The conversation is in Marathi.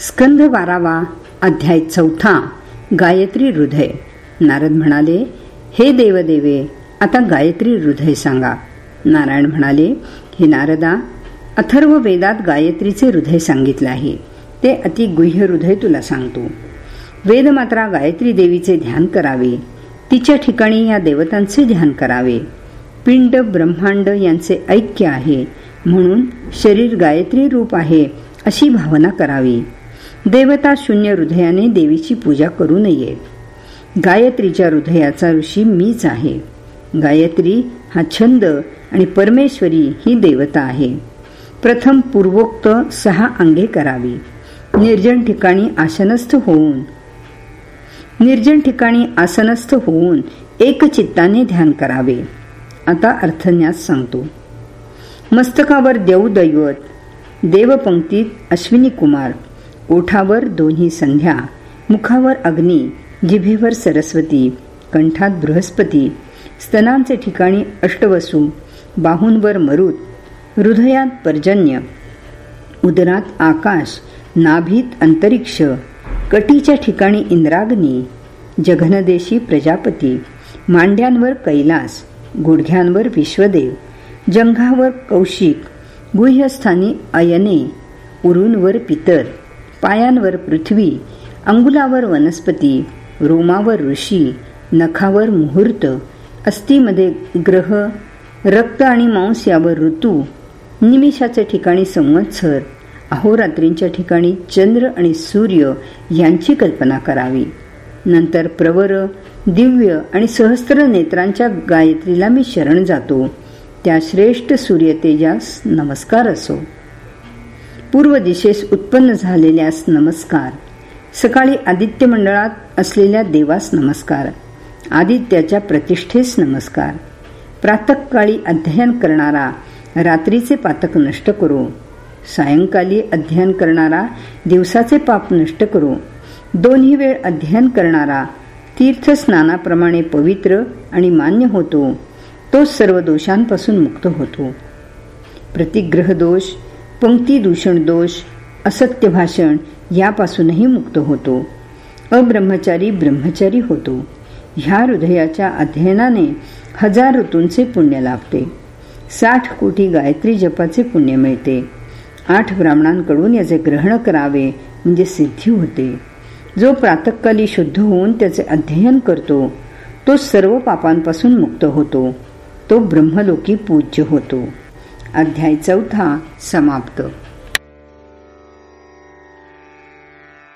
स्कंध बारावा अध्याय चौथा गायत्री हृदय. नारद म्हणाले हे देवदेवे आता गायत्री हृदय सांगा. नारायण म्हणाले हे नारदा अथर्व वेदात गायत्रीचे हृदय सांगितले आहे. ते अति गुह्य हृदय तुला सांगतो. वेद मात्रा गायत्री देवीचे ध्यान करावे. तिच्या ठिकाणी या देवतांचे ध्यान करावे. पिंड ब्रह्मांड यांचे ऐक्य आहे. म्हणून शरीर गायत्री रूप आहे अशी भावना करावी. देवता शून्य हृदयाने देवीची पूजा करू नये. गायत्रीच्या हृदयाचा ऋषी मीच आहे. गायत्री हा छंद आणि परमेश्वरी ही देवता आहे. प्रथम पूर्वोक्त सहा अंगे करावी. निर्जन ठिकाणी आसनस्थ होऊन निर्जन ठिकाणी आसनस्थ होऊन एक चित्ताने ध्यान करावे. आता अर्थन्यास सांगतो. मस्तकावर देवदैवत देवपंक्तीत अश्विनी कुमार ओठावर दोन्ही संध्या मुखावर अग्नी जिभेवर सरस्वती कंठात बृहस्पती स्तनांचे ठिकाणी अष्टवसू बाहूंवर मरुत हृदयात पर्जन्य उदरात आकाश नाभीत अंतरिक्ष कटीच्या ठिकाणी इंद्राग्नी जघनदेशी प्रजापती मांड्यांवर कैलास गुडघ्यांवर विश्वदेव जंघावर कौशिक गुह्यस्थानी अयने उरूंवर पितर पायांवर पृथ्वी अंगुलावर वनस्पती रोमावर ऋषी नखावर मुहूर्त अस्थिमध्ये ग्रह रक्त आणि मांस यावर ऋतू निमिषाच्या ठिकाणी संवत्सर अहोरात्रींच्या ठिकाणी चंद्र आणि सूर्य यांची कल्पना करावी. नंतर प्रवर दिव्य आणि सहस्त्र नेत्रांच्या गायत्रीला मी शरण जातो. त्या श्रेष्ठ सूर्यतेजास नमस्कार असो. पूर्व दिशेस उत्पन्न झालेल्यास नमस्कार. सकाळी आदित्य मंडळात असलेल्या देवास नमस्कार. आदित्याच्या प्रतिष्ठेस नमस्कार. प्रातकाळी अध्ययन करणारा रात्रीचे पातक नष्ट करू. सायंकाली अध्ययन करणारा दिवसाचे पाप नष्ट करू. दोन्ही वेळ अध्ययन करणारा तीर्थस्नानाप्रमाणे पवित्र आणि मान्य होतो. तो सर्व दोषांपासून मुक्त होतो. प्रतिग्रह दोष पंक्ती दूषण दोष असत्य भाषण यापासूनही मुक्त होतो. अब्रह्मचारी ब्रह्मचारी होतो. ह्या हृदयाच्या अध्ययनाने हजार ऋतूंचे पुण्य लाभते. साठ कोटी गायत्री जपाचे पुण्य मिळते. आठ ब्राह्मणांकडून याचे ग्रहण करावे म्हणजे सिद्धी होते. जो प्रातकाली शुद्ध होऊन त्याचे अध्ययन करतो तो सर्व पापांपासून मुक्त होतो. तो ब्रह्मलोकी पूज्य होतो. अध्याय चौथा समाप्त.